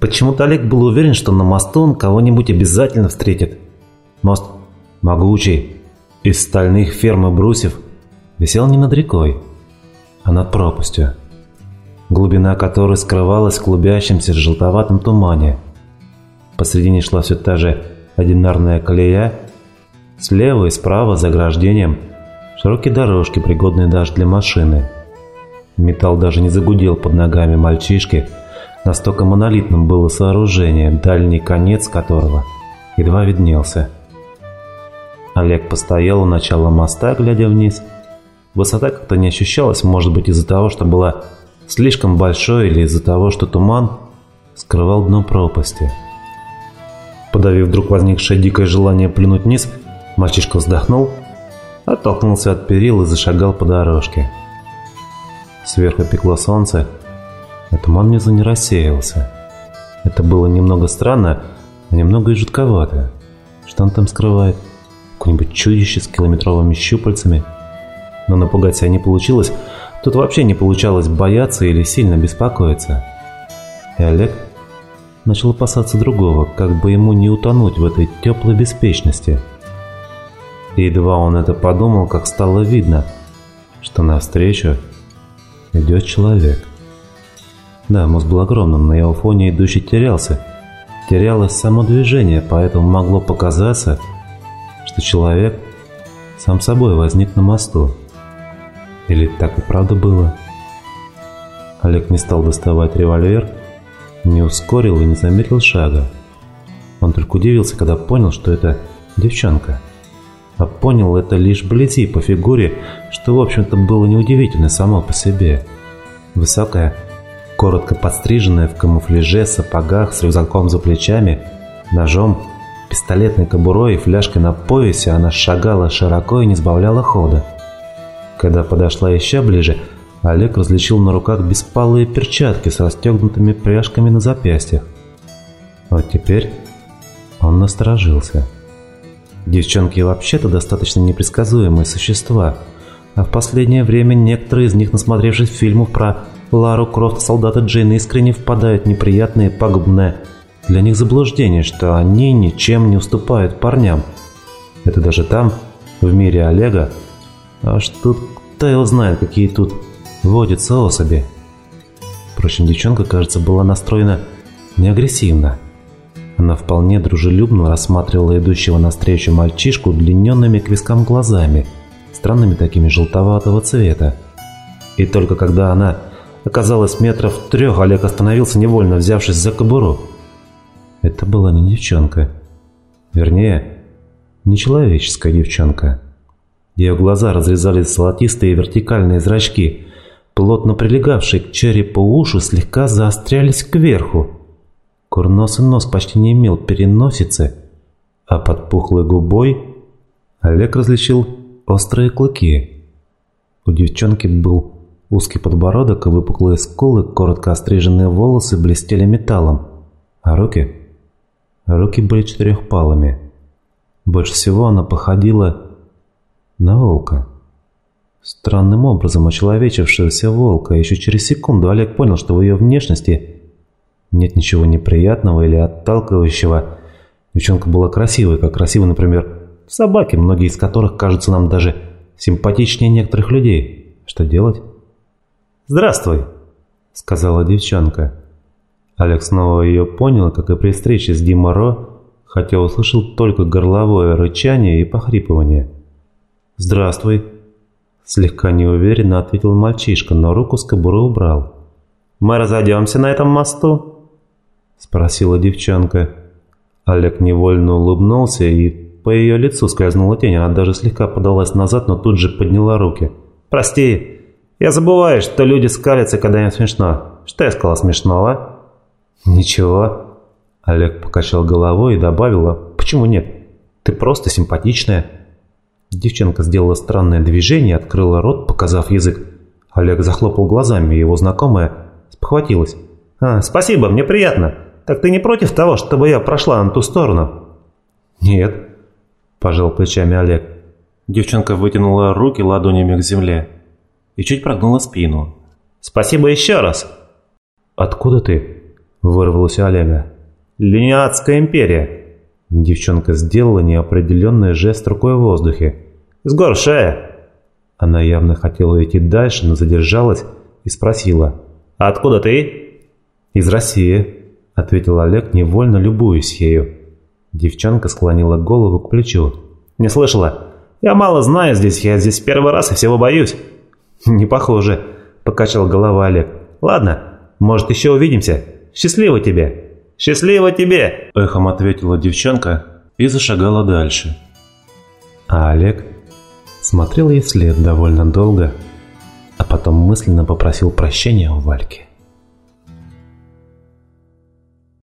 Почему-то Олег был уверен, что на мосту он кого-нибудь обязательно встретит. Мост могучий, из стальных ферм и брусьев, висел не над рекой, а над пропастью, глубина которой скрывалась в клубящемся желтоватом тумане. Посредине шла все та же одинарная колея, слева и справа за ограждением широкие дорожки, пригодные даже для машины. Металл даже не загудел под ногами мальчишки, настолько монолитным было сооружение, дальний конец которого едва виднелся. Олег постоял у начала моста, глядя вниз. Высота как-то не ощущалась, может быть из-за того, что была слишком большой или из-за того, что туман скрывал дно пропасти. Подавив вдруг возникшее дикое желание плюнуть вниз, мальчишка вздохнул, оттолкнулся от перил и зашагал по дорожке. Сверху пекло солнце, а туман внизу не рассеялся. Это было немного странно, а немного и жутковато. Что он там скрывает? Какое-нибудь чудище с километровыми щупальцами? Но напугать себя не получилось. Тут вообще не получалось бояться или сильно беспокоиться. И Олег начал опасаться другого, как бы ему не утонуть в этой теплой беспечности. И едва он это подумал, как стало видно, что навстречу идет человек. Да, мост был огромным, на его фоне идущий терялся. Терялось само движение, поэтому могло показаться, что человек сам собой возник на мосту. Или так и правда было? Олег не стал доставать револьвер, не ускорил и не замедлил шага. Он только удивился, когда понял, что это девчонка. А понял это лишь вблизи по фигуре, что в общем-то было неудивительно само по себе. Высокая, коротко подстриженная в камуфляже, сапогах, с рюкзаком за плечами, ножом, пистолетной кобурой и фляжкой на поясе, она шагала широко и не сбавляла хода. Когда подошла еще ближе, Олег различил на руках беспалые перчатки с расстегнутыми пряжками на запястьях. Вот теперь он насторожился. Девчонки вообще-то достаточно непредсказуемые существа, а в последнее время некоторые из них, насмотревшись фильмов про Лару Крофт, солдата Джейн, искренне впадают в неприятные, пагубные для них заблуждение, что они ничем не уступают парням. Это даже там, в мире Олега. А что кто знает, какие тут водятся особи. Впрочем, девчонка, кажется, была настроена не агрессивно. Она вполне дружелюбно рассматривала идущего навстречу мальчишку длинненными к вискам глазами, странными такими желтоватого цвета. И только когда она оказалась метров трех, Олег остановился невольно, взявшись за кобуру. Это была не девчонка. Вернее, нечеловеческая девчонка. Ее глаза разрезали золотистые вертикальные зрачки, плотно прилегавшие к черепу уши слегка заострялись кверху. Курносый нос почти не имел переносицы, а под пухлой губой Олег различил острые клыки. У девчонки был узкий подбородок и выпуклые скулы, коротко остриженные волосы блестели металлом, а руки... Руки были четырехпалыми. Больше всего она походила на волка. Странным образом очеловечившегося волка. Еще через секунду Олег понял, что в ее внешности нет ничего неприятного или отталкивающего. Девчонка была красивой, как красивы, например, собаки, многие из которых кажутся нам даже симпатичнее некоторых людей. Что делать? «Здравствуй», — сказала девчонка. Олег снова ее понял, как и при встрече с Димаро, хотя услышал только горловое рычание и похрипывание. «Здравствуй», — слегка неуверенно ответил мальчишка, но руку с кобуры убрал. «Мы разойдемся на этом мосту?» — спросила девчонка. Олег невольно улыбнулся, и по ее лицу скользнула тень. Она даже слегка подалась назад, но тут же подняла руки. «Прости, я забываю, что люди скалятся, когда им смешно. Что я сказала смешного?» «Ничего». Олег покачал головой и добавила, «Почему нет? Ты просто симпатичная». Девчонка сделала странное движение, открыла рот, показав язык. Олег захлопал глазами, его знакомая спохватилась. «А, спасибо, мне приятно. Так ты не против того, чтобы я прошла на ту сторону?» «Нет», – пожал плечами Олег. Девчонка вытянула руки ладонями к земле и чуть прогнула спину. «Спасибо еще раз!» «Откуда ты?» – вырвалось у Олега. «Лениадская империя!» Девчонка сделала неопределенный жест рукой в воздухе. «С гор шея!» Она явно хотела идти дальше, но задержалась и спросила. «А откуда ты?» «Из России», — ответил Олег, невольно любуясь ею. Девчонка склонила голову к плечу. «Не слышала? Я мало знаю здесь, я здесь первый раз и всего боюсь». «Не похоже», — покачал голова Олег. «Ладно, может, еще увидимся. Счастливо тебе!» «Счастливо тебе!» – эхом ответила девчонка и зашагала дальше. А Олег смотрел ей вслед довольно долго, а потом мысленно попросил прощения у Вальки.